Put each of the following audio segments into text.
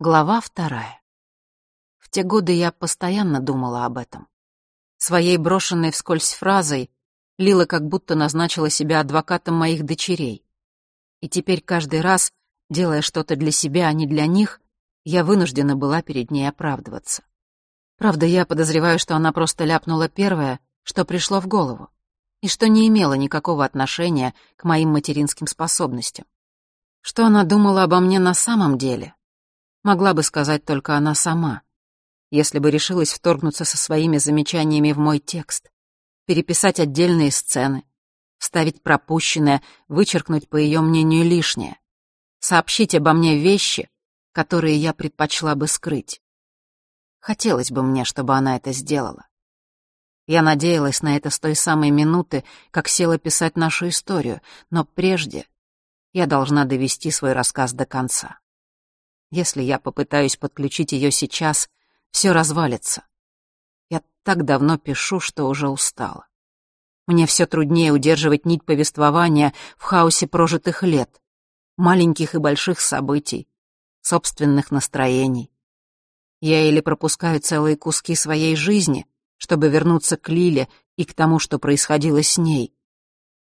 Глава вторая. В те годы я постоянно думала об этом. Своей брошенной вскользь фразой Лила как будто назначила себя адвокатом моих дочерей. И теперь каждый раз, делая что-то для себя, а не для них, я вынуждена была перед ней оправдываться. Правда, я подозреваю, что она просто ляпнула первое, что пришло в голову, и что не имело никакого отношения к моим материнским способностям. Что она думала обо мне на самом деле, могла бы сказать только она сама, если бы решилась вторгнуться со своими замечаниями в мой текст, переписать отдельные сцены, вставить пропущенное, вычеркнуть, по ее мнению, лишнее, сообщить обо мне вещи, которые я предпочла бы скрыть. Хотелось бы мне, чтобы она это сделала. Я надеялась на это с той самой минуты, как села писать нашу историю, но прежде я должна довести свой рассказ до конца. Если я попытаюсь подключить ее сейчас, все развалится. Я так давно пишу, что уже устала. Мне все труднее удерживать нить повествования в хаосе прожитых лет, маленьких и больших событий, собственных настроений. Я или пропускаю целые куски своей жизни, чтобы вернуться к Лиле и к тому, что происходило с ней,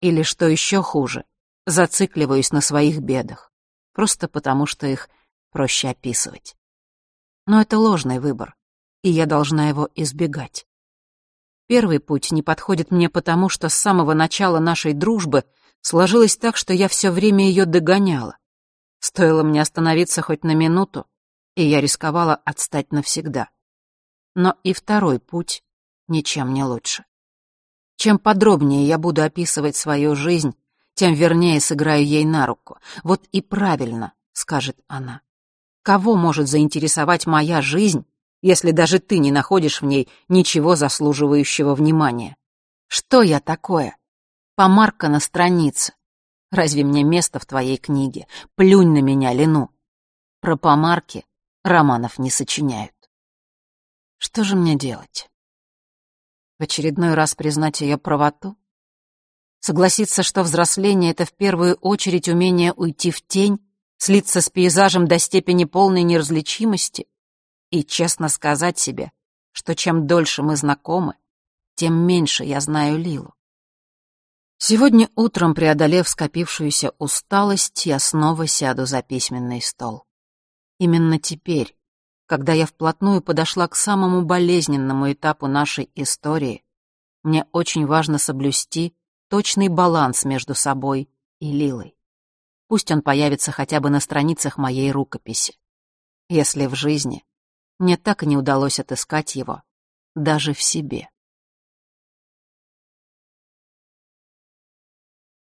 или, что еще хуже, зацикливаюсь на своих бедах, просто потому что их проще описывать. Но это ложный выбор, и я должна его избегать. Первый путь не подходит мне потому, что с самого начала нашей дружбы сложилось так, что я все время ее догоняла. Стоило мне остановиться хоть на минуту, и я рисковала отстать навсегда. Но и второй путь ничем не лучше. Чем подробнее я буду описывать свою жизнь, тем вернее сыграю ей на руку. Вот и правильно, скажет она. Кого может заинтересовать моя жизнь, если даже ты не находишь в ней ничего заслуживающего внимания? Что я такое? Помарка на странице. Разве мне место в твоей книге? Плюнь на меня, Лену. Про помарки романов не сочиняют. Что же мне делать? В очередной раз признать ее правоту? Согласиться, что взросление — это в первую очередь умение уйти в тень слиться с пейзажем до степени полной неразличимости и честно сказать себе, что чем дольше мы знакомы, тем меньше я знаю Лилу. Сегодня утром, преодолев скопившуюся усталость, я снова сяду за письменный стол. Именно теперь, когда я вплотную подошла к самому болезненному этапу нашей истории, мне очень важно соблюсти точный баланс между собой и Лилой. Пусть он появится хотя бы на страницах моей рукописи. Если в жизни мне так и не удалось отыскать его, даже в себе.